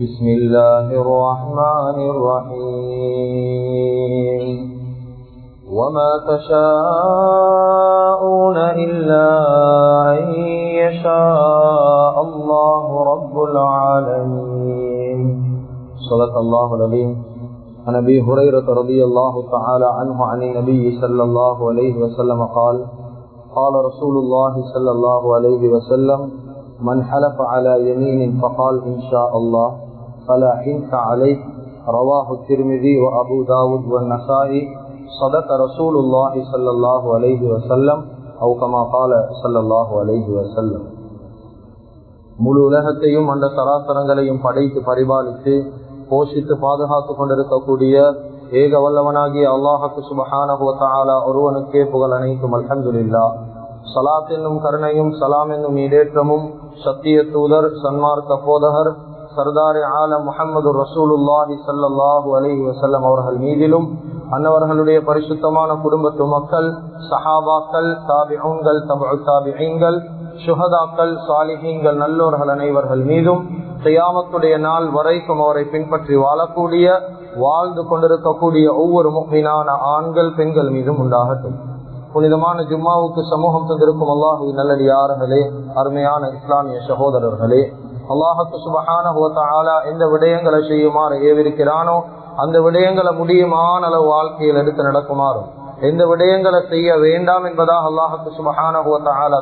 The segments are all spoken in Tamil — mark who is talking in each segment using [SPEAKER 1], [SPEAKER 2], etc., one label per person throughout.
[SPEAKER 1] بسم الله الرحمن الرحيم. وما تشاءون إلا أن يشاء الله رب العالمين. صدق الله العظيم. عن أبي هريرة رضي الله تعالى عنه عن النبي صلى الله عليه وسلم قال قال رسول الله صلى الله عليه وسلم من حلف على يمين فقال إن شاء الله فلا حنف عليه رواه الترمذي وأبو داود والنسائي صدق رسول الله صلى الله عليه وسلم أو كما قال صلى الله عليه وسلم முழு உலகத்தையும் அந்த சராசரங்களையும் படைத்து பரிபாலித்து போஷித்து பாதுகாத்துக் கொண்டிருக்கக்கூடிய ஏக வல்லவனாகிய அல்லாஹுக்கு சுபஹானஹுவத்தாலா ஒருவனுக்கே புகழ் அனைத்தும் அல்ஹந்துல்லா சலாத் என்னும் கருணையும் சலாம் என்னும் ஈடேற்றமும் சத்திய தூதர் சன்மார்க்க போதகர் சர்தாரி ஆல முகமது ரசூலுல்லாஹி சல்லாஹூ அலி வசல்லம் அவர்கள் மீதிலும் அன்னவர்களுடைய பரிசுத்தமான குடும்பத்து மக்கள் சஹாபாக்கள் தாபிஹங்கள் தபு தாபிஹங்கள் சுகதாக்கள் சாலிஹீன்கள் நல்லோர்கள் அனைவர்கள் மீதும் செய்யாமத்துடைய நாள் வரைக்கும் அவரை பின்பற்றி வாழக்கூடிய வாழ்ந்து கொண்டிருக்கக்கூடிய ஒவ்வொரு முக்மீனான ஆண்கள் பெண்கள் மீதும் உண்டாகட்டும். புனிதமான ஜும்மாவுக்கு சமூகம் தந்திருக்கும் அல்லாஹு நல்லடியார்களே அருமையான இஸ்லாமிய சகோதரர்களே அல்லாஹுக்கு சுபகான எந்த விடயங்களை செய்யுமாறு ஏவிருக்கிறானோ அந்த விடயங்களை முடியுமான அளவு வாழ்க்கையில் எடுத்து நடக்குமாறும் எந்த விடயங்களை செய்ய வேண்டாம் என்பதாக அல்லாஹுக்கு சுபகான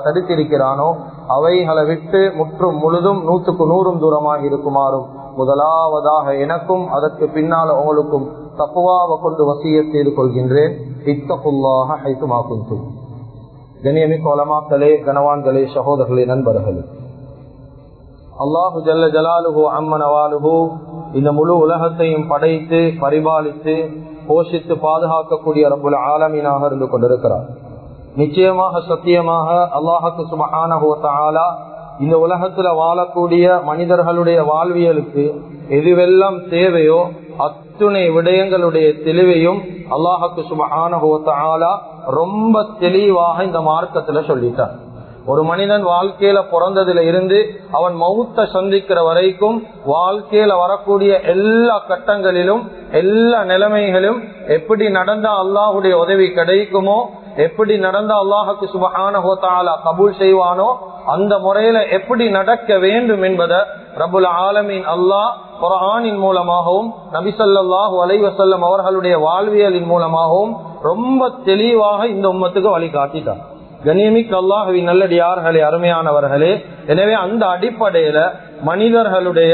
[SPEAKER 1] தடுத்திருக்கிறானோ அவைகளை விட்டு முற்றும் முழுதும் நூற்றுக்கு நூறும் தூரமாக இருக்குமாறும் முதலாவதாக எனக்கும் அதற்கு பின்னால் உங்களுக்கும் தப்புவாவை கொண்டு வசிய செய்து கொள்கின்றேன் இத்தப்புல்லாக கணியமிக்க வளமாக்களே கனவான்களே சகோதரர்களே நண்பர்களே. அல்லாஹு ஜல்ல ஜலாலுஹோ அம்மனவாலுஹோ இந்த முழு உலகத்தையும் படைத்து பரிபாலித்து போஷித்து பாதுகாக்கக்கூடிய ரப்புல ஆலமீனாக இருந்து கொண்டிருக்கிறார். நிச்சயமாக சத்தியமாக அல்லாஹுக்கு சுபஹானஹோத்தாலா இந்த உலகத்துல வாழக்கூடிய மனிதர்களுடைய வாழ்வியலுக்கு எதுவெல்லாம் தேவையோ அத்துணை விடயங்களுடைய தெளிவையும் அல்லாஹுக்கு சுபஹானஹோத்தாலா ரொம்ப தெளிவாக இந்த மார்க்கத்துல சொல்லிட்டார். ஒரு மனிதன் வாழ்க்கையில பிறந்ததுல இருந்து அவன் மௌத்த சந்திக்கிற வரைக்கும் வாழ்க்கையில வரக்கூடிய எல்லா கட்டங்களிலும் எல்லா நிலைமைகளும் எப்படி நடந்தா அல்லாஹுடைய உதவி கிடைக்குமோ எப்படி நடந்த அல்லாஹுக்கு சுபஹான ஹோத்தாலா கபூல் செய்வானோ அந்த முறையில எப்படி நடக்க வேண்டும் என்பதை ரபுல் ஆலமின் அல்லாஹ் குரானின் மூலமாகவும் நபிசல்லாஹு அலைவசல்லம் அவர்களுடைய வாழ்வியலின் மூலமாகவும் ரொம்ப தெளிவாக இந்த உம்மத்துக்கு வழிகாட்டிட்டார். கண்ணியமிக்கு அல்லாஹுவின் நல்லடியார்களே அருமையானவர்களே எனவே அந்த அடிப்படையில மனிதர்களுடைய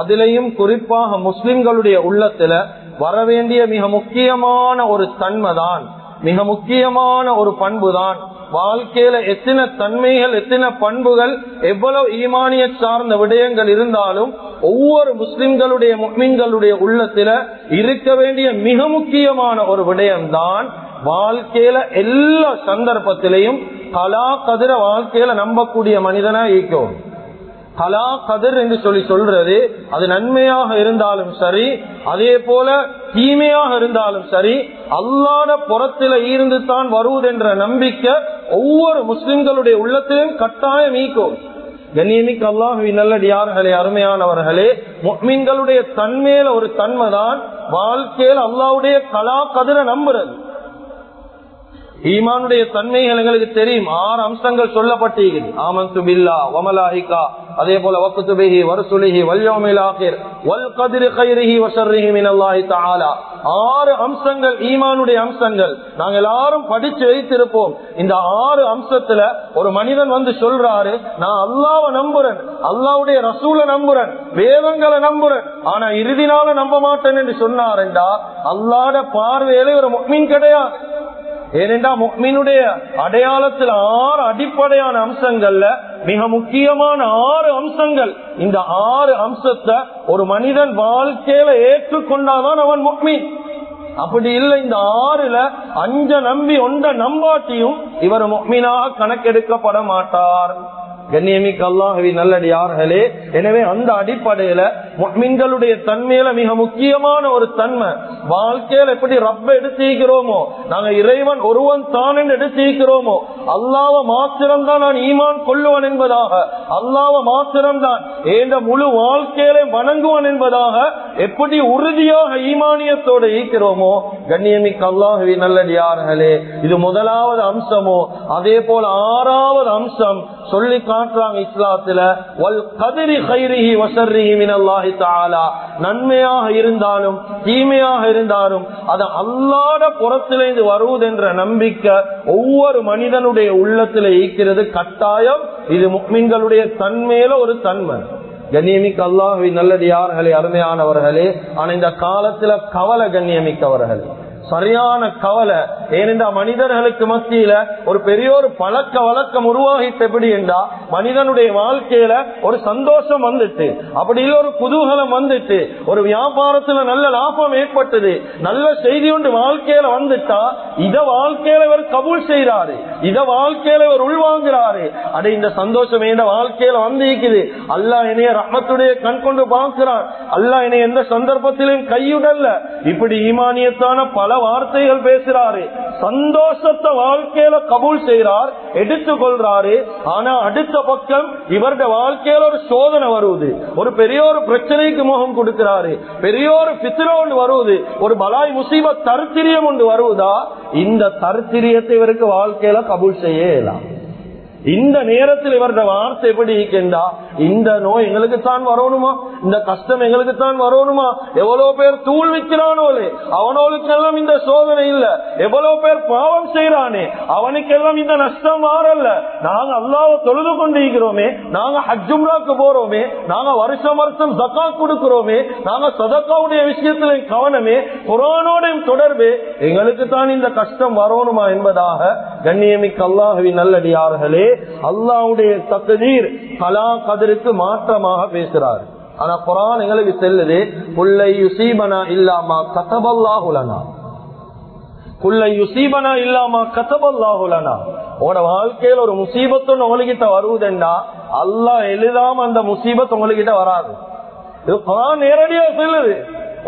[SPEAKER 1] அதிலையும் குறிப்பாக முஸ்லிம்களுடைய உள்ளத்துல வரவேண்டிய மிக முக்கியமான ஒரு தன்மைதான் மிக முக்கியமான ஒரு பண்பு தான் வாழ்க்கையில எத்தனை தன்மைகள் எத்தனை பண்புகள் எவ்வளவு ஈமானிய சார்ந்த விடயங்கள் இருந்தாலும் ஒவ்வொரு முஸ்லிம்களுடைய முஸ்லிம்களுடைய உள்ளத்துல இருக்க வேண்டிய மிக முக்கியமான ஒரு விடயம்தான் வாழ்க்கையில எல்லா சந்தர்ப்பத்திலையும் கலா கதிர வாழ்க்கையில நம்பக்கூடிய மனிதனா ஈக்கும் கலா கதிர் என்று சொல்லி சொல்றது. அது நன்மையாக இருந்தாலும் சரி அதே போல தீமையாக இருந்தாலும் சரி அல்லாத புறத்தில இருந்து தான் வருவதென்ற நம்பிக்கை ஒவ்வொரு முஸ்லிம்களுடைய உள்ளத்திலும் கட்டாயம் ஈக்கும் கண்ணியமிக்க அல்லாஹுவி நல்லடியார்களே அருமையானவர்களே மீன்களுடைய தன்மையில ஒரு தன்மை தான் வாழ்க்கையில் அல்லாவுடைய கலா கதிர நம்புறது. ஈமானுடைய தன்மைகள் எங்களுக்கு தெரியும். ஆறு அம்சங்கள் சொல்லப்பட்டிருக்குது. ஆமன் பில்லா வமலாஹிகா அதே போல வக்குத்துபிஹி வருசுலிஹி வல்யோமில் ஆகிர் வல் கதிரி கைரிஹி வசர்ரிஹி மினல்லாஹி தாலா ஆறு அம்சங்கள் ஈமானுடைய அம்சங்கள். நாங்க எல்லாரும் படிச்சு வைத்திருப்போம். இந்த ஆறு அம்சத்துல ஒரு மனிதன் வந்து சொல்றாரு நான் அல்லாவை நம்புறேன். அல்லாவுடைய ரசூலை நம்புறேன். வேதங்களை நம்புறேன். ஆனா இறுதி நாள நம்ப மாட்டேன் என்று சொன்னாருண்டா. அல்லாட பார்வையில ஒரு முக்மீன் கிடையாது. ஏனென்றா முக்மீனுடைய அடையாளத்தில் ஆறு அடிப்படையான அம்சங்கள்ல மிக முக்கியமான ஆறு அம்சங்கள். இந்த ஆறு அம்சத்தை ஒரு மனிதன் வாழ்க்கையில ஏற்றுக்கொண்டாதான் அவன் முக்மீன். அப்படி இல்லை இந்த ஆறுல அஞ்ச நம்பி ஒன்ற நம்பாட்டியும் இவர் முக்மீனாக கணக்கெடுக்கப்பட மாட்டார். கண்ணியமிக்கு அல்லாஹவி நல்லடியார்களே. எனவே அந்த அடிப்படையில மீன்களுடைய தன்மையில மிக முக்கியமான ஒரு தன்மை. வாழ்க்கையில எப்படி ரப்ப எடுத்திருக்கிறோமோ நாங்க இறைவன் ஒருவன் தான் என்று எடுத்திருக்கிறோமோ அல்லாவ மாத்திரம்தான் நான் ஈமான் கொள்ளுவன் என்பதாக அல்லாவ மாத்திரம்தான் ஏண்ட முழு வாழ்க்கையில வணங்குவன் என்பதாக எப்படி உறுதியாக ஈமானியத்தோடு ஈக்கிறோமோ கண்ணியமிக்கு அல்லாஹவி நல்லடியார்களே. இது முதலாவது அம்சமோ அதே போல ஆறாவது அம்சம் சொல்லிக்க காட்டுறாங்க இஸ்லாத்துல வல் கதிரி கைரிஹி வசர்ரிஹி மினல்லாஹி தாலா நன்மையாக இருந்தாலும் தீமையாக இருந்தாலும் அது அல்லாத புறத்திலிருந்து வருவதென்ற நம்பிக்கை ஒவ்வொரு மனிதனுடைய உள்ளத்துல ஈக்கிறது கட்டாயம் இது முக்மின்களுடைய தன்மையில ஒரு தன்மை. கண்ணியமிக்க அல்லாஹி நல்லது யார்களே அருமையானவர்களே ஆனா இந்த காலத்துல கவலை கண்ணியமிக்கவர்களே. சரியான கவலை. ஏனென்றா மனிதர்களுக்கு மத்தியில ஒரு பெரிய ஒரு பழக்க வழக்கம் உருவாகித்த எப்படி என்றா மனிதனுடைய வாழ்க்கையில ஒரு சந்தோஷம் வந்துட்டு அப்படி இல்ல ஒரு குதூகலம் வந்துட்டு ஒரு வியாபாரத்துல நல்ல லாபம் ஏற்பட்டது நல்ல செய்தி ஒன்று வாழ்க்கையில வந்துட்டா இத வாழ்க்கையில இவர் கபூல் செய்யறாரு இத வாழ்க்கையில இவர் உள்வாங்குறாரு. அட இந்த சந்தோஷம் என்ற வாழ்க்கையில வந்திருக்குது? அல்லா என்னைய ரமத்துடைய கண் கொண்டு பார்க்கிறான். அல்லா என்னை எந்த சந்தர்ப்பத்திலும் கையுடல்ல. இப்படி ஈமானியத்தான பல வார்த்தைகள் பேசுறாரு. சந்தோஷத்தை வாழ்க்கையில கபூல் செய்யறார் எடுத்துக் கொள்றாரு ஆனா அடுத்த பக்கம் இவருடைய வாழ்க்கையில ஒரு சோதனை வருவது. ஒரு பெரிய ஒரு பிரச்சனைக்கு முகம் கொடுக்கிறாரு. பெரிய ஒரு பித்திர ஒன்று வருவது. ஒரு பலாய் முசீப தருத்திரியம் ஒன்று வருவதா? இந்த தருத்திரியத்தை இவருக்கு வாழ்க்கையில கபூல் செய்யலாம். இந்த நேரத்தில் இவருடைய வார்த்தை எப்படி இருக்கின்றா? இந்த நோய் எங்களுக்கு தான் வரணுமா? இந்த கஷ்டம் எங்களுக்கு தான் வரணுமா? எவ்வளவு பேர் தூள் விற்கிறானோலே அவனோளுக்கெல்லாம் இந்த சோதனை இல்ல. எவ்வளவு பேர் பாவம் செய்யறானே அவனுக்கெல்லாம் இந்த நஷ்டம் மாறல்ல. நாங்க அல்லாவ தொழுது கொண்டிருக்கிறோமே. நாங்க ஹஜ்ஜும்ராக்கு போறோமே. நாங்க வருஷம் வருஷம் ஜக்கா கொடுக்கிறோமே. நாங்க சதக்காவுடைய விஷயத்துல கவனமே. குரானோடையும் தொடர்பு. எங்களுக்கு தான் இந்த கஷ்டம் வரணுமா என்பதாக கண்ணியமிக்க அல்லாஹுவின் நல்லடியார்களே. அல்லாவுடைய தகுதீர் கலா கதிருக்கு மாற்றமாக பேசுறாரு ஆனா குரான் எங்களுக்கு செல்லுது புல்லை யுசீபனா இல்லாமா கதபல்லாஹுலனா புல்லை யுசீபனா இல்லாமா கதபல்லாஹுலனா உங்களோட வாழ்க்கையில ஒரு முசீபத்து உங்ககிட்ட வருவதுண்டா அல்லாஹ் எழுதாம அந்த முசீபத் உங்ககிட்ட வராது. இது குரான் நேரடியா சொல்லுது.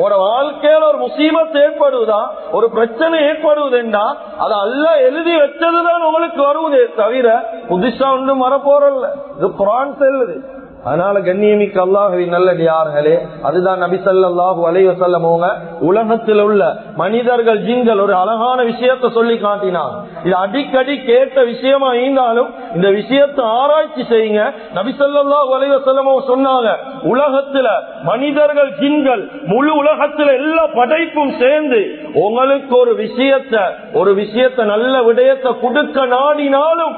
[SPEAKER 1] ஒரு வாழ்க்கையில ஒரு முசீபத் ஏற்படுவதா ஒரு பிரச்சனை ஏற்படுவதுண்டா அது அல்ல எழுதி வச்சதுதான் உங்களுக்கு வருவதே தவிர புதுசா ஒன்றும் வரப்போறல்ல இது குரான் செல்லுது. அதனால கண்ணியமிக்க அல்லாஹவி நல்லடியார்களே அதுதான் நபிசல்லாஹு அலைவசல்லம் செல்லமோங்க உலகத்தில் உள்ள மனிதர்கள் ஜிங்கள் ஒரு அழகான விஷயத்த சொல்லி காட்டினார் இது அடிக்கடி கேட்ட விஷயமா இருந்தாலும் இந்த விஷயத்தை ஆராய்ச்சி செய்யுங்க. நபிசல்லாஹு சல்லாஹூ சொன்னாங்க உலகத்துல மனிதர்கள் ஜின்கள் முழு உலகத்துல எல்லா படைப்பும் சேர்ந்து உங்களுக்கு ஒரு விஷயத்த ஒரு விஷயத்த நல்ல விடயத்தை கொடுக்க நாடினாலும்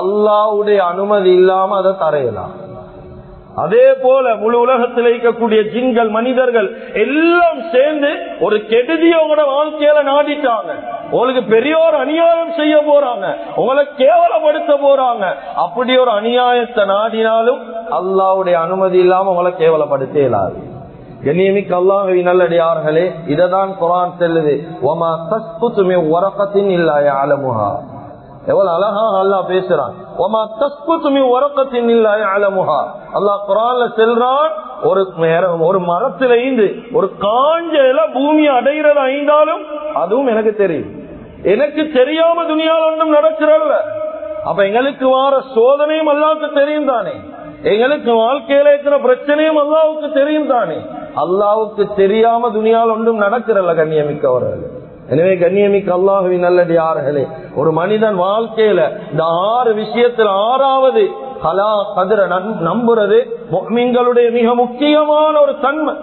[SPEAKER 1] அல்லாவுடைய அனுமதி இல்லாம அதை தரையலாம். அதே போல முழு உலகத்தில் இருக்கக்கூடிய ஜின்கள் மனிதர்கள் எல்லாம் சேர்ந்து ஒரு கெடுதிய உங்களோட வாழ்க்கையில நாடிட்டாங்க. உங்களுக்கு பெரியோர் அநியாயம் செய்ய போறாங்க. உங்களை கேவலப்படுத்த போறாங்க. அப்படி ஒரு அநியாயத்தை நாடினாலும் அல்லாவுடைய அனுமதி இல்லாம உங்களை கேவலப்படுத்த இயலாது கண்ணியமிக்கு அல்லாஹவி நல்லடியார்களே இததான் குரான் செல்லுது. ஒமா தஸ்புத்துமே உறக்கத்தின் இல்லாய அலமுகா எவ்வளவு அழகா அல்லா பேசுறான். உறக்கத்தின் அல்லா குரான்ல செல்றான் ஒரு ஒரு மரத்துல ஐந்து ஒரு காஞ்ச இல பூமி அடைகிறதா ஐந்தாலும் அதுவும் எனக்கு தெரியும். எனக்கு தெரியாம துணியால் ஒன்றும் நடக்கிறல்ல. அப்ப எங்களுக்கு வார சோதனையும் அல்லாவுக்கு தெரியும் தானே. எங்களுக்கு வாழ்க்கையில இருக்கிற பிரச்சனையும் அல்லாவுக்கு தெரியும் தானே. அல்லாவுக்கு தெரியாம துணியால் ஒன்றும் நடக்கிறல்ல கண்ணியமிக்கவர்கள். எனவே கண்ணியமிக்க அல்லாஹுவின் நல்லடியார்களே ஒரு மனிதன் வாழ்க்கையில இந்த ஆறு விஷயத்தில் ஆறாவது கலா கதிர நம்புறது மீன்களுடைய மிக முக்கியமான ஒரு தன்மை.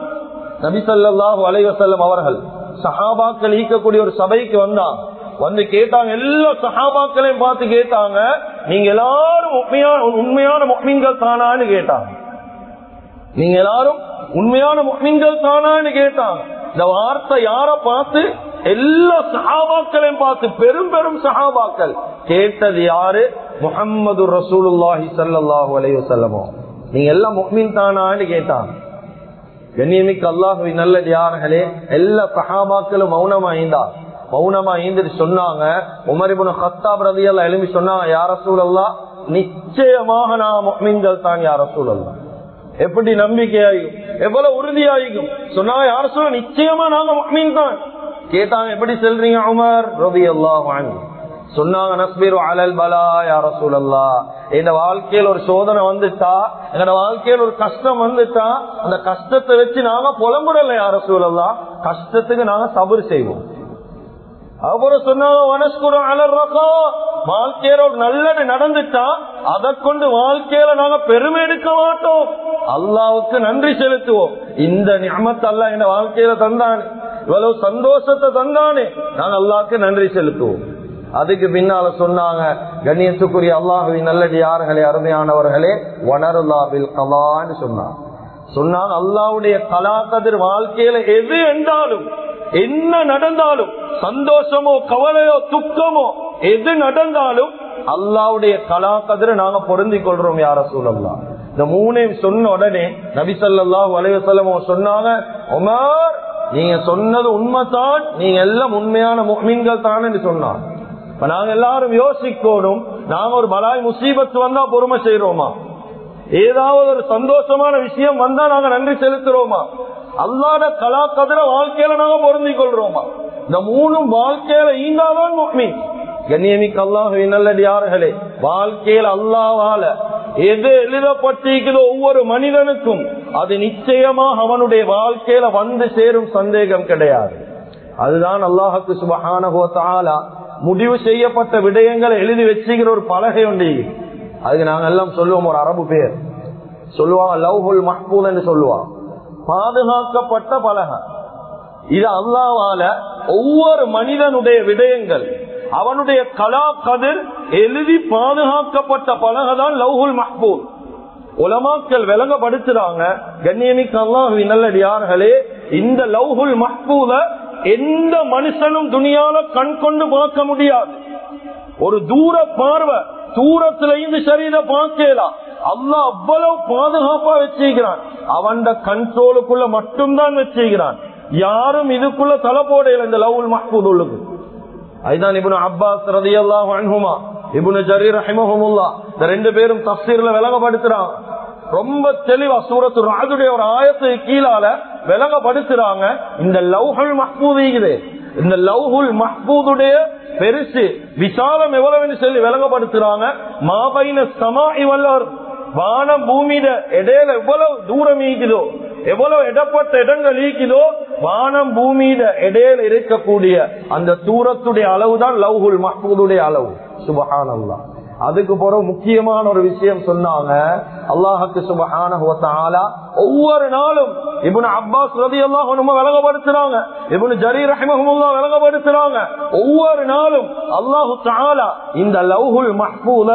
[SPEAKER 1] நபிசல்லாஹு அலைவசல்லம் அவர்கள் சஹாபாக்கள் ஈக்கக்கூடிய ஒரு சபைக்கு வந்தாங்க வந்து கேட்டாங்க எல்லா சஹாபாக்களையும் பார்த்து கேட்டாங்க நீங்க எல்லாரும் உண்மையான முக்மீன்கள் தானான்னு கேட்டாங்க. நீங்க எல்லாரும் உண்மையான முக்மீன்கள் தானான்னு கேட்டாங்க. இந்த வார்த்தை யார பார்த்து எல்லா சஹாபாக்களையும் பார்த்து பெரும் பெரும் சஹாபாக்கள். கேட்டது யாரு? முகம்மது ரசூலுல்லாஹி சல்லாஹூ அலைவசல்லமோ நீங்க எல்லாம் முக்மின் தானான்னு கேட்டான். கண்ணியமிக்கு அல்லாஹுவி நல்லது யார்களே எல்லா சஹாபாக்களும் மௌனமா ஐந்தா. மௌனமா ஈந்துட்டு சொன்னாங்க. உமரிபுன கத்தா பிரதியெல்லாம் எல்லாம் எழுப்பி சொன்னாங்க யார சூழல்லா நிச்சயமாக நான் முக்மீன்கள் தான் யார சூழல்லா எப்படி நம்பிக்கையாகும் எவ்வளவு உறுதியாகும் சொன்னா யார சொன்னா நிச்சயமா நாங்க முக்மீன் தான். கேட்டாங்க எப்படி செல்றீங்க உமர்? ரவி அல்லாஹ் சொன்னாங்க நஸ்பீர் அலல் பலா யார சூழல்லா இந்த வாழ்க்கையில் ஒரு சோதனை வந்துட்டா எங்க வாழ்க்கையில் ஒரு கஷ்டம் வந்துட்டா அந்த கஷ்டத்தை வச்சு நாங்க புலம்புறல யார சூழல்லா கஷ்டத்துக்கு நாங்க சபர் செய்வோம். அப்புறம் சொன்னாங்க வனஸ்குரம் அலர்றக்கோ வாழ்க்கையில ஒரு நல்லது நடந்துட்டா அதை கொண்டு வாழ்க்கையில நாங்க பெருமை எடுக்க மாட்டோம். அல்லாவுக்கு நன்றி செலுத்துவோம். இந்த நியமத்தல்ல அல்ல வாழ்க்கையில தந்தானே. இவ்வளவு சந்தோஷத்தை தந்தானே. நான் அல்லாக்கு நன்றி செலுத்துவோம். அதுக்கு பின்னால சொன்னாங்க கண்ணியத்துக்குரிய அல்லாஹுவின் நல்லடி யார்களே அருமையானவர்களே வனருல்லாவில் கலான்னு சொன்னாங்க சொன்னால் அல்லாவுடைய கலாக்கதிர் வாழ்க்கையில எது என்றாலும் என்ன நடந்தாலும் சந்தோஷமோ கவலையோ துக்கமோ எது நடந்தாலும் அல்லாவுடைய கலாக்கதிர நாங்க பொருந்திக் கொள்றோம் யார சூழல்லாம் இந்த மூணையும் சொன்ன உடனே நபிசல்லா வலைவசல்லமோ சொன்னாங்க உமர் நீங்க சொன்னது உண்மைதான் நீங்க எல்லாம் உண்மையான மீன்கள் தான் சொன்னாங்க நாங்க எல்லாரும் யோசிக்கணும் நாங்க ஒரு பலாய் முசீபத்து வந்தா பொறுமை செய்யறோமா ஏதாவது ஒரு சந்தோஷமான விஷயம் வந்தா நாங்க நன்றி செலுத்துறோமா? அல்லாத கலா கதிர வாழ்க்கையில நாங்க பொருந்திக் கொள்றோமா? இந்த மூணும் வாழ்க்கையில ஈங்காதான் மீன் கண்ணியமிக்கு அல்லாஹு நல்லடியார்களே வாழ்க்கையில் அல்லாவால எது எழுதப்பட்டிருக்கிறதோ ஒவ்வொரு மனிதனுக்கும் அது நிச்சயமாக அவனுடைய வாழ்க்கையில வந்து சேரும் சந்தேகம் கிடையாது. அதுதான் அல்லாஹுக்கு சுபகான முடிவு செய்யப்பட்ட விடயங்களை எழுதி வச்சுக்கிற ஒரு பலகை உண்டு அதுக்கு நாங்க எல்லாம் சொல்லுவோம் ஒரு அரபு பேர். சொல்லுவாங்க லவ்ஹுல் மஹ்பூல் என்று சொல்லுவாங்க. பாதுகாக்கப்பட்ட பலகை. இது அல்லாவால ஒவ்வொரு மனிதனுடைய விடயங்கள் அவனுடைய கலா கதிர் எழுதி பாதுகாக்கப்பட்ட பலகை தான் லவ்ஹுல் மஹ்பூல் உலமாக்கள் விளங்கப்படுத்துறாங்க கண்ணியமிக்க நல்லடியார்களே இந்த லவ்ஹுல் மஹ்பூல எந்த மனுஷனும் துணியால கண் கொண்டு பார்க்க முடியாது. ஒரு தூர பார்வை தூரத்துல இருந்து சரீர பார்க்கலாம் அல்லா அவ்வளவு பாதுகாப்பா வச்சுக்கிறான் அவன் கண்ட்ரோலுக்குள்ள மட்டும்தான் வச்சுக்கிறான் யாரும் இதுக்குள்ள தலை போடையில இந்த லவுல் மஹ்பூத் உள்ளது அதுதான் இப்ப அப்பாஸ் ரதி அல்லாஹ் இபுன் ஜரீர் ரஹிமஹமுல்லா. இந்த ரெண்டு பேரும் தப்சீர்ல விலகப்படுத்துறாங்க ரொம்ப தெளிவா சூரத்து ராஜுடைய ஒரு ஆயத்தை கீழால விலகப்படுத்துறாங்க இந்த லவ்ஹுல் மஹ்பூதிக்குது இந்த லவ்ஹுல் மஹ்பூதுடைய பெருசு விசாலம் எவ்வளவுன்னு சொல்லி விலகப்படுத்துறாங்க மாபைன சமா இவல்லவர் வானம் பூமியில இடையில எவ்வளவு தூரம் ஈக்குதோ எவ்வளவு இடப்பட்ட இடங்கள் ஈக்குதோ வானம் பூமியில இடையில இருக்கக்கூடிய அந்த தூரத்துடைய அளவுதான் லவ்ஹுல் மஹ்பூதுடைய அளவு. சுபஹான் அல்லா அதுக்கு பிறகு முக்கியமான ஒரு விஷயம் சொன்னாங்க அல்லாஹுக்கு சுபஹான ஒவ்வொரு நாளும் இபுன் அப்பாஸ் ரதி அல்லாஹ் விலகப்படுத்துறாங்க விளங்கப்படுத்துறாங்க இபுன் ஜரீ ரஹிமஹமுல்லா விளங்கப்படுத்துறாங்க. ஒவ்வொரு நாளும் அல்லாஹு தாலா இந்த லவ்ஹுல் மஹ்பூல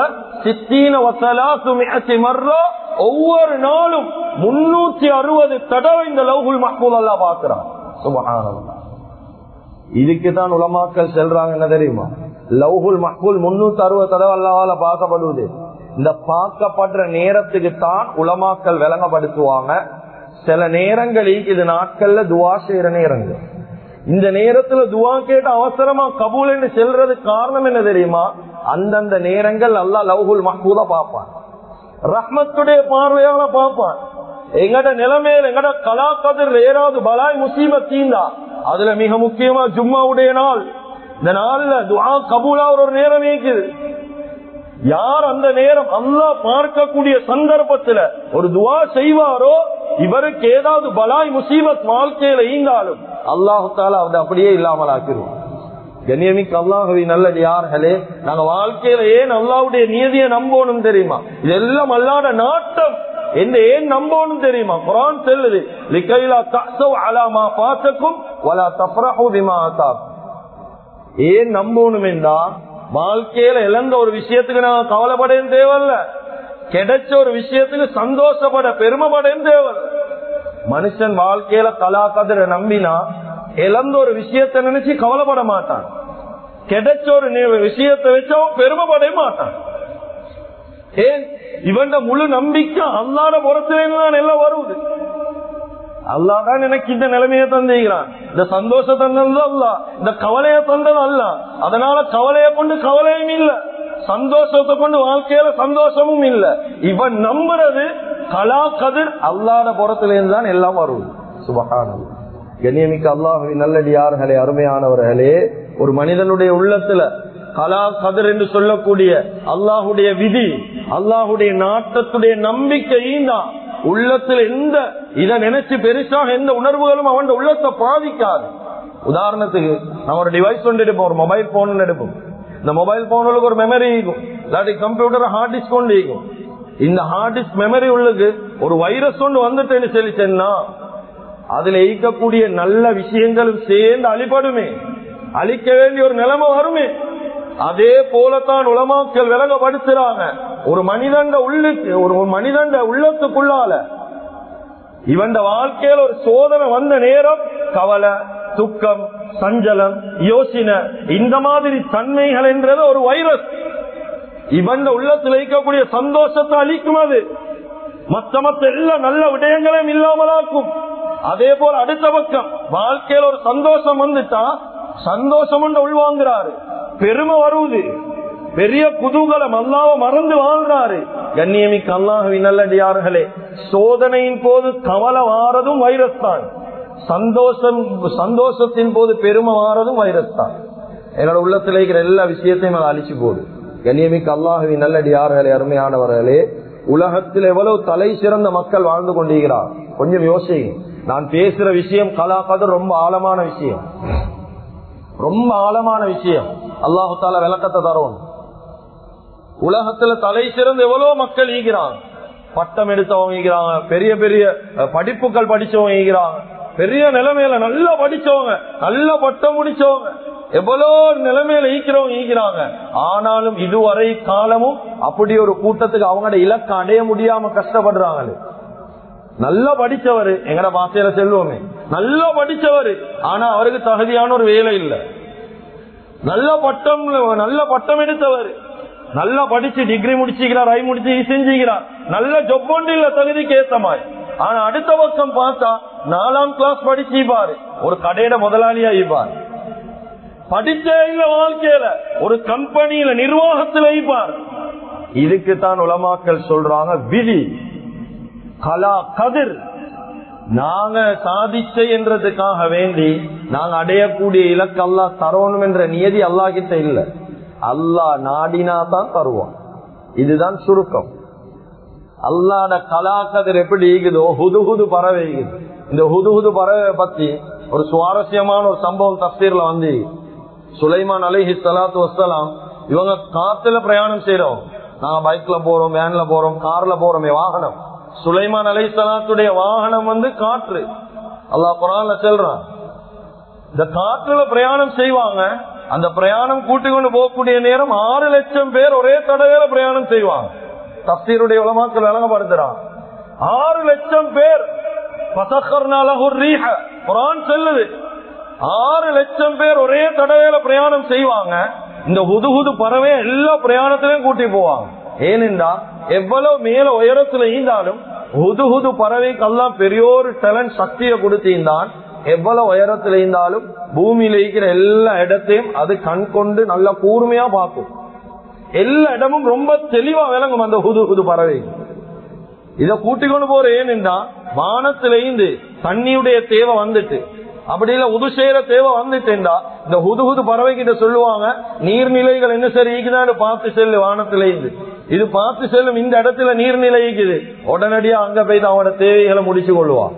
[SPEAKER 1] சித்தீன வசலா மிஅத்தி மர்ரோ ஒவ்வொரு நாளும் முன்னூத்தி அறுபது தடவை இந்த லவ்ஹுல் மஹ்பூல் அல்லா பாக்குறான் சுபஹானல்லா இதுக்கு தான் உலமாக்கள் செல்றாங்க என்ன தெரியுமா? லவ்ஹுல் மஹூல் முன்னூத்தி அறுபது தடவை அல்லாவால பார்க்கப்படுவது. இந்த பார்க்கப்படுற நேரத்துக்கு தான் உலமாக்கள் விளங்கப்படுத்துவாங்க. சில நேரங்களில் இது நாட்கள்ல துவா செய்யற நேரங்கள். இந்த நேரத்துல துவா கேட்டு அவசரமா கபூல் என்று செல்றது காரணம் என்ன தெரியுமா? அந்தந்த நேரங்கள் அல்லா லவ்ஹுல் மஹ்பூத பார்ப்பான். ரஹ்மத்துடைய பார்வையால பார்ப்பான். எங்கட நிலைமையில எங்கட கலாக்கதிர் ஏதாவது பலாய் முசீபத் தீந்தா அதுல மிக முக்கியமா ஜும்மாவுடைய நாள். இந்த நாள்ல துவா கபூலா ஒரு நேரம் இருக்குது யார் அந்த நேரம் அல்லா பார்க்கக்கூடிய சந்தர்ப்பத்துல ஒரு துவா செய்வாரோ இவருக்கு ஏதாவது பலாய் முசீபத் வாழ்க்கையில ஈந்தாலும் அல்லாஹு தாலா அதை அப்படியே இல்லாமல் ஆக்கிடுவோம் கண்ணியமிக்கு அல்லாஹவி நல்லது யார்களே நாங்க வாழ்க்கையில ஏன் அல்லாவுடைய நியதியை நம்பணும் தெரியுமா? இதெல்லாம் அல்லாட நாட்டம். என்ன ஏன் நம்பணும் தெரியுமா? குரான் செல்லுது லிகைலா அலாமா பாத்தக்கும் வலா தஃப்ரஹு ஏன் நம்பணும் என்றா வாழ்க்கையில இழந்த ஒரு விஷயத்துக்கு நான் கவலைப்படையும் தேவையில்ல. கிடைச்ச ஒரு விஷயத்துக்கு சந்தோஷப்பட பெருமைப்படையும் தேவையில்ல. மனுஷன் வாழ்க்கையில கலாக்கதிர நம்பினா இழந்த ஒரு விஷயத்தை நினைச்சு கவலைப்பட மாட்டான். கிடைச்ச ஒரு விஷயத்தை வச்சு அவன் பெருமைப்பட மாட்டான். ஏன்? இவன் முழு நம்பிக்கை அல்லாட புறத்திலேதான் எல்லாம் வருவது அல்லாதான் எனக்கு இந்த நிலைமையை தந்திருக்கிறான். இந்த சந்தோஷத்தை தந்தது அல்ல இந்த கவலையை தந்தது அல்ல அதனால கவலையை கொண்டு கவலையும் இல்ல. சந்தோஷத்தை கொண்டு வாழ்க்கையில சந்தோஷமும் இல்ல. இவன் நம்புறது கலா கதிர் அல்லாத புறத்திலேருந்து தான் எல்லாம் வரும் சுபகானம் கண்ணியமிக்க அல்லாஹுவின் நல்லடியார்களே அருமையானவர்களே ஒரு மனிதனுடைய உள்ளத்துல கலா கதிர் என்று சொல்லக்கூடிய அல்லாஹுடைய விதி அல்லாஹுடைய நாட்டத்துடைய நம்பிக்கையும் தான். உள்ளத்தில் எந்த இதை நினைச்சு பெருசாக எந்த உணர்வுகளும் அவன் உள்ளத்தை பாதிக்காது. உதாரணத்துக்கு நம்ம ஒரு டிவைஸ் ஒன்று எடுப்போம் ஒரு மொபைல் போன் எடுப்போம். இந்த மொபைல் போனுக்கு ஒரு மெமரி ஈகும் இல்லாட்டி கம்ப்யூட்டர் ஹார்ட் டிஸ்க் ஒன்று ஈகும் இந்த ஹார்ட் டிஸ்க் மெமரி உள்ளுக்கு ஒரு வைரஸ் ஒன்று வந்துட்டேன்னு சொல்லிச்சேன்னா அதுல ஈக்கக்கூடிய நல்ல விஷயங்களும் சேர்ந்து அழிபடுமே அழிக்க வேண்டிய ஒரு நிலைமை வருமே. அதே போலத்தான் உலமாக்கள் விலகப்படுத்துறாங்க ஒரு மனிதண்ட உள்ளுக்கு ஒரு மனிதண்ட உள்ளத்துக்குள்ளால இவன் வாழ்க்கையில ஒரு சோதனை வந்த நேரம் கவலை துக்கம் சஞ்சலம் யோசனை இந்த மாதிரி தன்மைகள் என்றது ஒரு வைரஸ். இவன் உள்ளத்தில் இருக்கக்கூடிய சந்தோஷத்தை அளிக்கும் அது. மத்த மத்த எல்லா நல்ல விடயங்களையும் இல்லாமலாக்கும். அதே போல அடுத்த பக்கம் வாழ்க்கையில ஒரு சந்தோஷம் வந்துட்டா சந்தோஷம் உள்வாங்கிறாரு. பெருமை வருவது பெரிய குதூகலம். அல்லாவ மறந்து வாழ்றாரு. கண்ணியமிக்கு அல்லாஹவின் நல்லடியார்களே சோதனையின் போது கவலை வாரதும் வைரஸ் தான். சந்தோஷம் சந்தோஷத்தின் போது பெருமை வாரதும் வைரஸ் தான். என்னோட உள்ளத்தில் இருக்கிற எல்லா விஷயத்தையும் அதை அழிச்சு போடும். கண்ணியமிக்கு அல்லாஹுவின் நல்லடியார்களே அருமையானவர்களே உலகத்தில் எவ்வளவு தலை சிறந்த மக்கள் வாழ்ந்து கொண்டிருக்கிறார். கொஞ்சம் யோசிங்க. நான் பேசுற விஷயம் கலாக்கது ரொம்ப ஆழமான விஷயம். ரொம்ப ஆழமான விஷயம். அல்லாஹு தால விளக்கத்தை தரும் உலகத்துல தலை சிறந்து எவ்வளவு மக்கள் ஈகிறாங்க. பட்டம் எடுத்தவங்க ஈகிறாங்க. பெரிய பெரிய படிப்புகள் படிச்சவங்க ஈகிறாங்க. பெரிய நிலைமையில நல்லா படிச்சவங்க நல்ல பட்டம் முடிச்சவங்க எவ்வளோ நிலைமையில ஈக்கிறவங்க ஈக்கிறாங்க ஆனாலும் இதுவரை காலமும் அப்படி ஒரு கூட்டத்துக்கு அவங்களோட இலக்கை அடைய முடியாம கஷ்டப்படுறாங்களே. நல்லா படிச்சவரு எங்கட பாசையில செல்வோமே நல்லா படிச்சவரு ஆனா அவருக்கு தகுதியான ஒரு வேலை இல்லை. நல்ல பட்டம் நல்ல பட்டம் எடுத்தவர். நல்லா படிச்சு டிகிரி முடிச்சுக்கிறார் ஐ முடிச்சு செஞ்சுக்கிறார். நல்ல ஜொப் ஒன்று தகுதிக்கு ஏத்த மாதிரி. ஆனா அடுத்த பக்கம் பார்த்தா நாலாம் கிளாஸ் படிச்சு இவ்வாறு ஒரு கடையில முதலாளியா இவ்வாறு படிச்சே இல்ல வாழ்க்கையில. ஒரு கம்பெனியில நிர்வாகத்தில் வைப்பார் இதுக்கு தான் உலமாக்கள் சொல்றாங்க விதி. கலா கதிர். நாங்க சாதிச்ச என்றதுக்காக வேண்டி நாங்க அடையக்கூடிய இலக்கு அல்லா தரணும் என்ற நியதி அல்லாஹிட்ட இல்லை. அல்லா நாடினா தான் தருவான். இதுதான் சுருக்கம். அல்லாட கலாக்கதிர் எப்படி ஈகுதோ? ஹுதுகுது பறவை ஈகுது. இந்த ஹுதுஹுது பறவை பத்தி ஒரு சுவாரஸ்யமான ஒரு சம்பவம் தப்சீர்ல வந்து சுலைமான் அலிஹி சலாத்து வசலாம் இவங்க காத்துல பிரயாணம் செய்யறோம் நாங்க பைக்ல போறோம் வேன்ல போறோம் கார்ல போறோமே வாகனம். சுலைமான் அலை சலாத்துடைய வாகனம் வந்து காற்று. அல்லாஹ் புறான்ல செல்றான் இந்த காற்றுல பிரயாணம் செய்வாங்க அந்த பிரயாணம் கூட்டிக்கொண்டு போகக்கூடிய நேரம் ஆறு லட்சம் பேர் ஒரே தடவையில பிரயாணம் செய்வாங்க. தப்சீருடைய உலமாக்கள் வழங்கப்படுத்துறான் ஆறு லட்சம் பேர். குரான் செல்லுது. ஆறு லட்சம் பேர் ஒரே தடவையில பிரயாணம் செய்வாங்க. இந்த ஹுதுஹுது பறவை எல்லா பிரயாணத்திலையும் கூட்டி போவாங்க. ஏனென்றா எவ்வளவு மேல உயரத்துல ஈந்தாலும் ஹுதுஹுது பறவைக்கெல்லாம் பெரியோரு டேலண்ட் சக்தியை கொடுத்தீங்கன்னா எவ்வளவு உயரத்துல இருந்தாலும் பூமியில இருக்கிற எல்லா இடத்தையும் அது கண் கொண்டு நல்ல கூர்மையா பார்க்கும். எல்லா இடமும் ரொம்ப தெளிவா விளங்கும் அந்த ஹுது ஹுது பறவை. இத கூட்டிக் கொண்டு போற ஏனென்றா வானத்திலேந்து தண்ணியுடைய தேவை வந்துட்டு. அப்படி இல்ல உது செய்யற தேவை வந்துட்டேன்டா இந்த ஹுது ஹுது பறவை கிட்ட சொல்லுவாங்க நீர்நிலைகள் என்ன சரி ஈக்குதான்னு பார்த்து செல்லு வானத்திலேந்து இது பார்த்து செல்லும் இந்த இடத்துல நீர்நிலை ஈக்குது உடனடியா அங்க போய் அவனோட தேவைகளை முடிச்சு கொள்ளுவான்.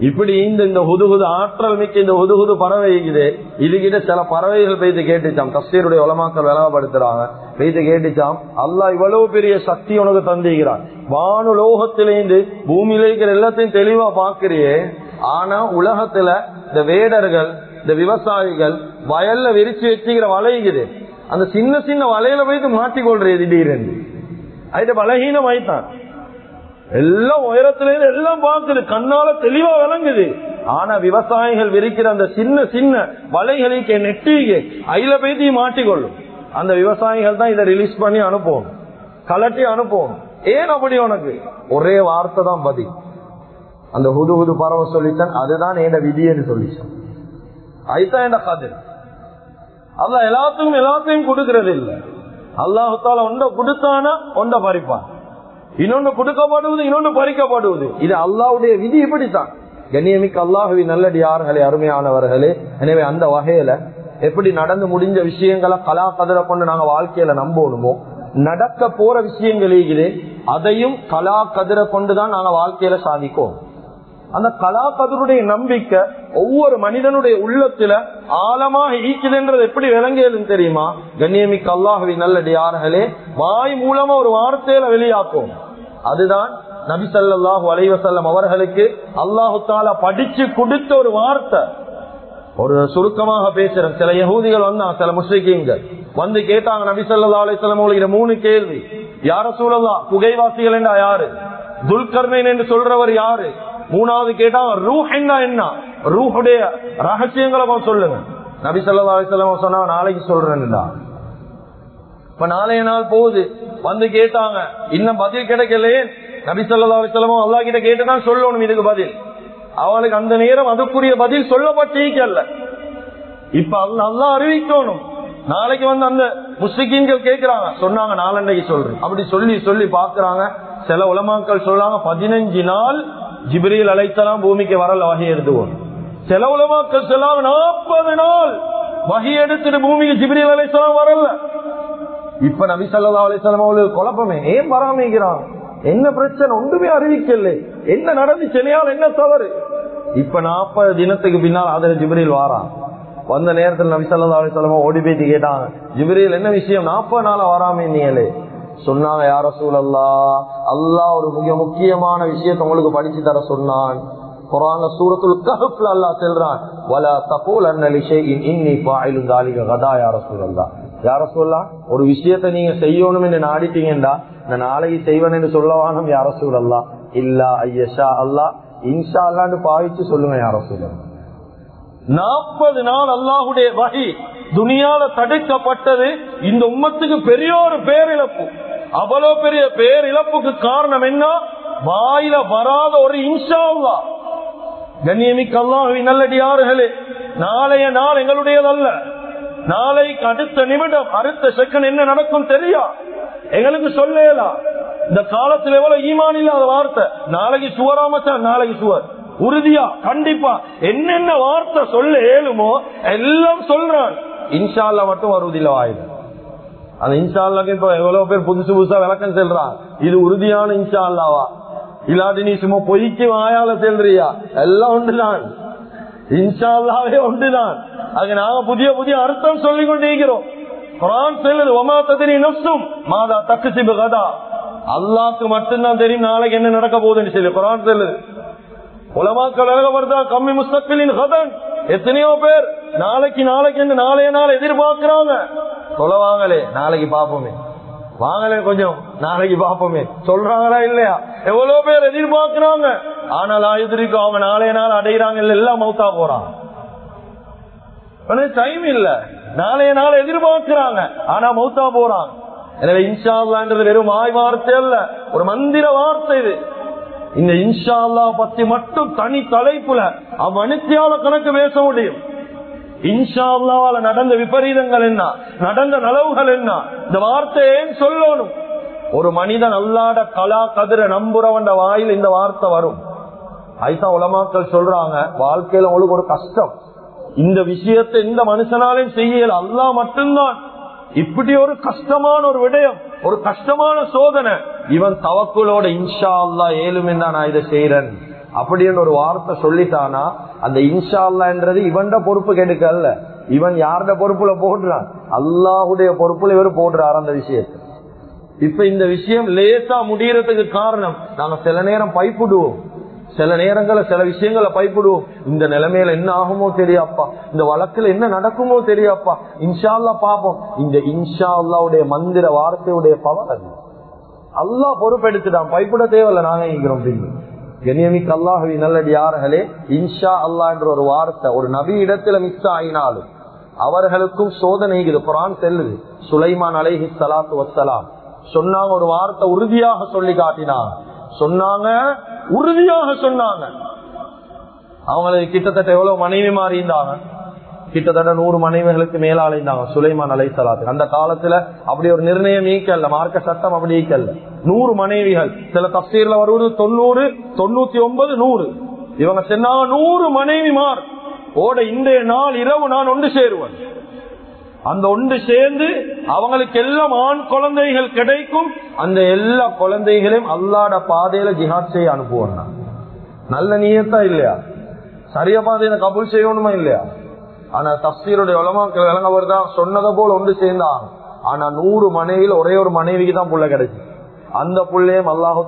[SPEAKER 1] இப்படி இந்த இந்த ஹுதுகுது ஆற்றல் மிக்க இந்த ஹுதுகுது பறவை இருக்குது. இதுகிட்ட சில பறவைகள் பெய்து கேட்டுச்சாம். தஸ்தீருடைய உலமாக்கள் விளவப்படுத்துறாங்க பெய்து கேட்டுச்சாம். அல்லா இவ்வளவு பெரிய சக்தி உனக்கு தந்திக்கிறான் வானு லோகத்திலேந்து பூமியில இருக்கிற எல்லாத்தையும் தெளிவா பாக்குறியே ஆனா உலகத்துல இந்த வேடர்கள் இந்த விவசாயிகள் வயல்ல விரிச்சு வச்சுக்கிற வலைக்குது அந்த சின்ன சின்ன வலையில போயிட்டு மாட்டிக்கொள்றது திடீரென்று. அது பலகீனம் ஆயிட்டான் எல்லாம் உயரத்துல இருந்து எல்லாம் பார்க்குது. கண்ணால தெளிவா விளங்குது. ஆனா விவசாயிகள் விரிக்கிற அந்த சின்ன சின்ன வலைகளுக்கு நெட்டிக்கு அயில பேத்தி மாட்டிக்கொள்ளும். அந்த விவசாயிகள் தான் இதை ரிலீஸ் பண்ணி அனுப்புவோம் கலட்டி அனுப்புவோம் ஏன் அப்படி உனக்கு? ஒரே வார்த்தை தான் பதில். அந்த ஹுது ஹுது பறவை சொல்லித்தான் அதுதான் என் விதின்னு சொல்லிச்சான் அதுதான் என் கதை அல்ல எல்லாத்துக்கும் எல்லாத்தையும் கொடுக்கறது இல்லை அல்லாஹால ஒன்றை கொடுத்தானா ஒன்றை பறிப்பான். இன்னொன்று கொடுக்கப்படுவது இன்னொன்று பறிக்கப்படுவது. இது அல்லாவுடைய விதி இப்படித்தான். கண்ணியமிக்க அல்லாஹவி நல்லடியார்களே அருமையானவர்களே எனவே அந்த வகையில எப்படி நடந்து முடிஞ்ச விஷயங்களை கலா கதிரை கொண்டு நாங்க வாழ்க்கையில நம்பணுமோ நடக்க போற விஷயங்கள் அதையும் கலா கதிரை கொண்டுதான் நாங்க வாழ்க்கையில சாதிக்கோம். அந்த கலாபதருடைய நம்பிக்கை ஒவ்வொரு மனிதனுடைய உள்ளத்துல ஆழமாக ஈக்குதுன்றது எப்படி விளங்கியதுன்னு தெரியுமா? கண்ணியமிக்க நல்லடி யார்களே வாய் மூலமா ஒரு வார்த்தையில வெளியாக்கும். அதுதான் நபி சல்லாஹு அலைவசல்லம் அவர்களுக்கு அல்லாஹு தாலா படிச்சு கொடுத்த ஒரு வார்த்தை. ஒரு சுருக்கமாக பேசுறேன். சில யகூதிகள் வந்தாங்க சில முஸ்லிக்கீங்க வந்து கேட்டாங்க நபி சல்லா அலிஸ்லாம் உங்களுக்கு மூணு கேள்வி. யார சூழலாம் புகைவாசிகள் என்றா யாரு? துல்கர்ணன் என்று சொல்றவர் யாரு? மூணாவது கேட்டா ரூஹ் என்ன என்ன? ரூஹுடைய ரகசியங்களை சொல்லுங்க. நபி சல்லா சொன்னா நாளைக்கு சொல்றேன்டா இப்ப நாளைய நாள் போகுது. வந்து கேட்டாங்க இன்னும் பதில் கிடைக்கலையே? நபி சொல்லா அலிஸ்லமும் அல்லா கிட்ட கேட்டுதான் சொல்லணும் இதுக்கு பதில். அவளுக்கு அந்த நேரம் அதுக்குரிய பதில் சொல்லப்பட்டிருக்கல இப்ப அல்ல நல்லா அறிவிக்கணும். நாளைக்கு வந்து அந்த முஸ்லிக்கீன்கள் கேட்கிறாங்க சொன்னாங்க நாளன்னைக்கு சொல்றேன். அப்படி சொல்லி சொல்லி பாக்குறாங்க சில உலமாக்கள் சொல்றாங்க பதினஞ்சு நாள் ஜிப்ரீல் அழைத்தலாம் பூமிக்கு வரல வகை எழுதுவோம் சில உலமாக்கள் சொல்லாங்க நாற்பது நாள் வகை எடுத்துட்டு பூமிக்கு ஜிப்ரீல் அழைத்தலாம் வரல. இப்ப நபி சல்லா அலிஸ்லாம் அவங்களுக்கு குழப்பமே. ஏன் வராமைக்கிறான் என்ன பிரச்சனை? ஒன்றுமே அறிவிக்கல என்ன நடந்து சென்னையால் என்ன தவறு? இப்ப நாற்பது தினத்துக்கு பின்னால் அதில் ஜிப்ரீல் வாரான் வந்த நேரத்தில் நபி சல்லா அலிஸ்லாம் ஓடி போயிட்டு கேட்டாங்க ஜிப்ரீல் என்ன விஷயம்? நாற்பது நாளா வராமே நீங்களே சொன்னாங்க யார சூழல்லா அல்லா ஒரு மிக முக்கியமான விஷயத்தை உங்களுக்கு படிச்சு தர சொன்னான். குரான சூரத்துல் கஹப்ல அல்லாஹ் சொல்றான் வலா தகூல் அன்னலி ஷைஇன் இன்னி ஃபாயிலுன் தாலிக கதா யா ரசூலல்லாஹ். யார ரசூலல்லாஹ் ஒரு விஷயத்த நீங்க செய்யணும் என்று நாடிட்டீங்கடா நான் நாளைக்கு செய்வேன் என்று சொல்லவானும் யார சூழல்லா இல்லா ஐயஷா அல்லாஹ் இன்ஷா அல்லான்னு பாவிச்சு சொல்லுங்க யார ரசூலல்லாஹ். நாற்பது நாள் அல்லாஹுடைய வகை துணியால தடுக்கப்பட்டது இந்த உம்மத்துக்கு பெரிய ஒரு பேரிழப்பு. அவ்வளவு பெரிய பேரிழப்புக்கு காரணம் என்ன? வாயில வராத ஒரு இன்ஷா அல்லாஹ். நல்லடியார்களே நாளைய நாள் எங்களுடையதல்ல. நாளைக்கு அடுத்த நிமிடம் அடுத்த செகண்ட் என்ன நடக்கும் தெரியா? எங்களுக்கு சொல்லலாம் இந்த காலத்துல எவ்வளவு ஈமான் இல்லாத வார்த்தை. நாளைக்கு சுவராமச்சா நாளைக்கு சுவர் உறுதியா கண்டிப்பா. என்னென்ன வார்த்தை சொல்ல ஏழுமோ எல்லாம் சொல்றான். இன்ஷால்ல மட்டும் வருவதில்லை வாயில. அந்த இன்ஷா இன்ஷால்லாக்கு இப்ப எவ்வளவு பேர் புதுசு புதுசா விளக்கம் செல்றான். இது உறுதியான இன்ஷா அல்லாவா இல்லாட்டி நீ சும்மா பொய்க்கு வாயால செல்றியா? எல்லாம் ஒன்றுதான் இன்ஷா அல்லாவே ஒன்றுதான் அது நாங்க புதிய புதிய அர்த்தம் சொல்லிக் கொண்டிருக்கிறோம் குரான் செல்லுது ஒமா ததிரி நப்சும் மாதா தக்கு சிபு கதா. அல்லாக்கு மட்டும்தான் தெரியும் நாளைக்கு என்ன நடக்க போகுதுன்னு சொல்லி குரான் செல்லுது. உலமாக்கள் அழகப்படுதா கம்மி முஸ்தக்களின் கதன். எத்தனையோ பேர் நாளைக்கு நாளைக்கு என்று நாளைய நாள் எதிர்பார்க்கிறாங்க. சொல்லுவாங்களே நாளைக்கு பாப்போமே. வாங்களே கொஞ்சம் நாளைக்கு பாப்போமே. சொல்றாங்களா இல்லையா? எவ்வளவு பேர் எதிர்பார்க்கிறாங்க. ஆனால் ஆயுதரிக்கும் அவங்க நாளைய நாள் அடைகிறாங்க இல்ல எல்லாம் மௌத்தா போறான். டைம் இல்ல. நாளைய நாள் எதிர்பார்க்கிறாங்க. ஆனா மௌத்தா போறான். எனவே இன்ஷால்லான்றது வெறும் ஆய் வார்த்தை அல்ல. ஒரு மந்திர வார்த்தை இது. இந்த இன்ஷா அல்லா பத்தி மட்டும் தனி தலைப்புல அவ்வனுத்தியால கணக்கு பேச முடியும்? இன்ஷால்லாவால நடந்த விபரீதங்கள் என்ன? நடந்த நலவுகள் என்ன? இந்த வார்த்தையை சொல்லணும்? ஒரு மனிதன் அல்லாட கலா கதிர நம்புறவன் வாயில் இந்த வார்த்தை வரும். ஐசா உலமாக்கள் சொல்றாங்க வாழ்க்கையில உங்களுக்கு ஒரு கஷ்டம். இந்த விஷயத்தை எந்த மனுஷனாலையும் செய்யல. அல்லா மட்டும்தான். இப்படி ஒரு கஷ்டமான ஒரு விடயம் ஒரு கஷ்டமான சோதனை. இவன் தவக்குளோட இன்ஷா அல்லா ஏழுமே நான் இதை செய்யறேன் அப்படின்னு ஒரு வார்த்தை சொல்லிட்டானா அந்த இன்ஷா அல்லான்றது இவன்ட பொறுப்பு கெடுக்கல்ல. இவன் யார்ட பொறுப்புல போடுறான்? அல்லாஹுடைய பொறுப்புல இவர் போடுறாரு அந்த விஷயத்தை. இப்ப இந்த விஷயம் லேசா முடியறதுக்கு காரணம் நாங்க சில நேரம் பைப்புடுவோம் சில நேரங்கள சில விஷயங்களை பைப்பிடுவோம் இந்த நிலைமையில என்ன ஆகுமோ தெரியாப்பா? இந்த வழக்குல என்ன நடக்குமோ தெரியாப்பா? இன்ஷால்லா பாப்போம். இந்த இன்ஷா அல்லாவுடைய மந்திர வார்த்தையுடைய பவர் அது. அல்லா பொறுப்பெடுத்துட்டான். பைப்பிட தேவையில்ல நாங்க இருக்கிறோம் அப்படின்னு கண்ணியமிக்கு அல்லாஹவி நல்லடி யார்களே இன்ஷா அல்லா என்ற ஒரு வார்த்தை ஒரு நபி இடத்துல மிஸ் ஆயினாலும் அவர்களுக்கும் சோதனை இது குரான் செல்லுது. சுலைமான் அலைஹி சலாத்து வசலாம் சொன்னாங்க ஒரு வார்த்தை உறுதியாக சொல்லி காட்டினாங்க. சொன்னாங்க உறுதியாக சொன்னாங்க. அவங்களுக்கு கிட்டத்தட்ட எவ்வளவு மனைவி மாறி இருந்தாங்க. கிட்டத்தட்ட நூறு மனைவிகளுக்கு மேலால அலைந்தாங்க சுலைமான் அலை சலாத்து அந்த காலத்துல அப்படி ஒரு நிர்ணயம் ஈக்கல்ல மார்க்க சட்டம் அப்படி ஈக்கல்ல நூறு மனைவிகள். சில தப்சீர்ல வருவது தொண்ணூறு தொண்ணூத்தி ஒன்பது நூறு. இவங்க சொன்னாங்க நூறு மனைவிமார். ஓட இன்றைய நாள் இரவு நான் ஒன்று சேருவேன். அந்த ஒன்று சேர்ந்து அவங்களுக்கு எல்லாம் ஆண் குழந்தைகள் கிடைக்கும். அந்த எல்லா குழந்தைகளையும் அல்லாட பாதையில ஜிஹாத் செய்ய அனுப்புவான் நல்ல நீயத்தா இல்லையா? சரிய பாதையில கபுல் செய்யணுமா இல்லையா? ஆனா தப்சீருடைய உலமாக்கள் விளங்கவர் தான் சொன்னதை போல ஒன்று சேர்ந்தாங்க ஆனா நூறு மனைவியில் ஒரே ஒரு மனைவிக்கு தான் புள்ள கிடைச்சு அந்த புள்ளையும் அல்லாஹு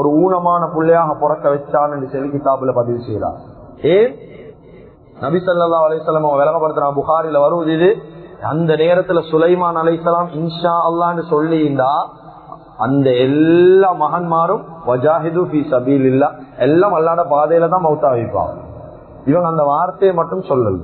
[SPEAKER 1] ஒரு ஊனமான புள்ளையாக பிறக்க வச்சான்னு சொல்லி கிதாபுல பதிவு செய்யறார் ஏன்? நபிசல்லா சல்லா அலிசல்லாம் விளங்கப்படுத்துறான் புகாரில வருவது இது அந்த நேரத்துல சுலைமான் அலைசலாம் இன்ஷா அல்லான்னு சொல்லியிருந்தா அந்த எல்லா மகன்மாரும் வஜாஹிது ஃபி சபீல் இல்லா எல்லாம் அல்லாட பாதையில தான் மௌத்தா வைப்பாங்க. இவங்க அந்த வார்த்தையை மட்டும் சொல்லல.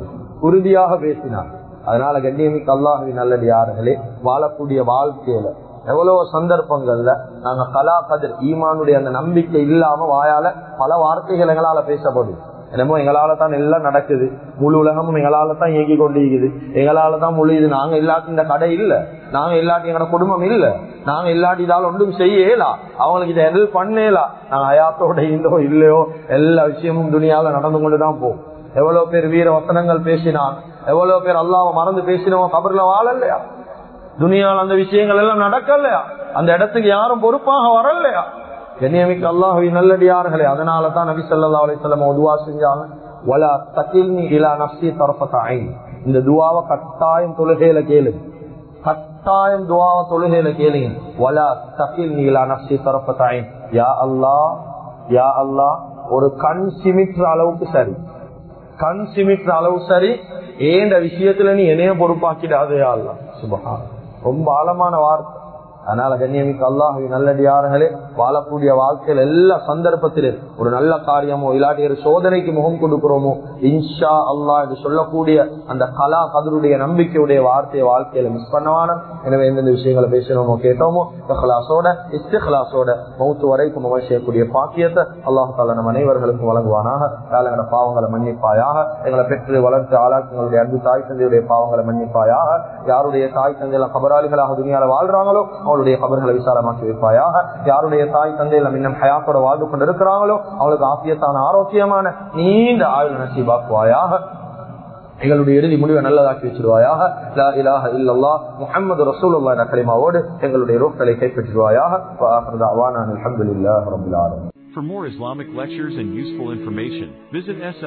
[SPEAKER 1] உறுதியாக பேசினார். அதனால கண்ணியமிக்கு அல்லாஹுவின் நல்லடியார்களே வாழக்கூடிய வாழ்க்கையில எவ்வளவு சந்தர்ப்பங்கள்ல நாங்க கலா கதிர் ஈமானுடைய அந்த நம்பிக்கை இல்லாம வாயால பல வார்த்தைகள் எங்களால பேசப்படும் என்னமோ எங்களால தான் எல்லாம் நடக்குது. முழு உலகமும் எங்களால தான் இயங்கி கொண்டிருக்குது. எங்களால தான் முழு இது நாங்க இல்லாட்டி இந்த கடை இல்ல. நாங்க இல்லாட்டி எங்களோட குடும்பம் இல்ல. நாங்க இல்லாட்டி இதால ஒன்றும் செய்யலாம் அவங்களுக்கு இதை ஹெல்ப் பண்ணலாம் நாங்க அயாத்தோட இருந்தோ இல்லையோ எல்லா விஷயமும் துணியால நடந்து கொண்டுதான் போகும் எவ்வளவு பேர் வீர வசனங்கள் பேசினான்? எவ்வளவு பேர் அல்லாம மறந்து பேசினவன் கபர்ல வாழலையா? துணியால் அந்த விஷயங்கள் எல்லாம் நடக்கலையா? அந்த இடத்துக்கு யாரும் பொறுப்பாக வரலையா? கண்ணியமிக்கு அல்லாஹவி நல்லடியார்களே அதனால தான் நபி சொல்லா அலிசல்லம் உதுவா செஞ்சாங்க. வலா தகில்னி இலா நப்சி தரப்பத்தாய் இந்த துவாவை கட்டாயம் தொழுகையில கேளு. கட்டாயம் துவாவை தொழுகையில கேளுங்க. வலா தகில்னி இலா நப்சி தரப்பத்தாய் யா அல்லா யா அல்லா ஒரு கண் சிமிற்ற அளவுக்கு சரி. கண் சிமிற்ற அளவு சரி ஏண்ட விஷயத்துல நீ என்னைய பொறுப்பாக்கிடாதே ஆள்லாம் சுபகா ரொம்ப ஆழமான வார்த்தை. அதனால கண்ணியமிக்கு அல்லாஹி நல்லடியார்களே வாழக்கூடிய வாழ்க்கையில் எல்லா சந்தர்ப்பத்திலும் ஒரு நல்ல காரியமோ இல்லாட்டி ஒரு சோதனைக்கு முகம் கொடுக்கிறோமோ இன்ஷா அல்லா என்று சொல்லக்கூடிய அந்த கலா கதருடைய நம்பிக்கையுடைய வார்த்தையை வாழ்க்கையில மிஸ் பண்ணவான எனவே எந்தெந்த விஷயங்களை பேசணுமோ கேட்டோமோ இஹ்லாசோட இஸ்திஹலாசோட மௌத்து வரைக்கும் அமல் செய்யக்கூடிய பாக்கியத்தை அல்லாஹால நம் அனைவர்களுக்கும் வழங்குவானாக. எங்களோட பாவங்களை மன்னிப்பாயாக? எங்களை பெற்று வளர்த்து ஆளாக்கங்களுடைய அன்பு தாய் தந்தையுடைய பாவங்களை மன்னிப்பாயாக? யாருடைய தாய் தந்தையில கபராளிகளாக துணியால வாழ்றாங்களோ அவளுடைய கபர்களை விசாலமாக்கி வைப்பாயாக யாருடைய தாய் தந்தையில இன்னும் ஹயாத்தோட வாழ்ந்து கொண்டு இருக்கிறாங்களோ அவளுக்கு ஆசியத்தான ஆரோக்கியமான நீண்ட ஆயுள் நசீபாக்குவாயாக எங்களுடைய இறுதி முடிவை நல்லதாக்கி வச்சிருவாயாக லா இலாஹ இல்லல்லா முஹம்மது ரசூலுல்லாஹ் என்ற கலிமாவோடு எங்களுடைய ரோக்களை கைப்பற்றிடுவாயாக அல்ஹம்துலில்லாஹி ரப்பில் ஆலமீன்
[SPEAKER 2] For more Islamic lectures and useful information, visit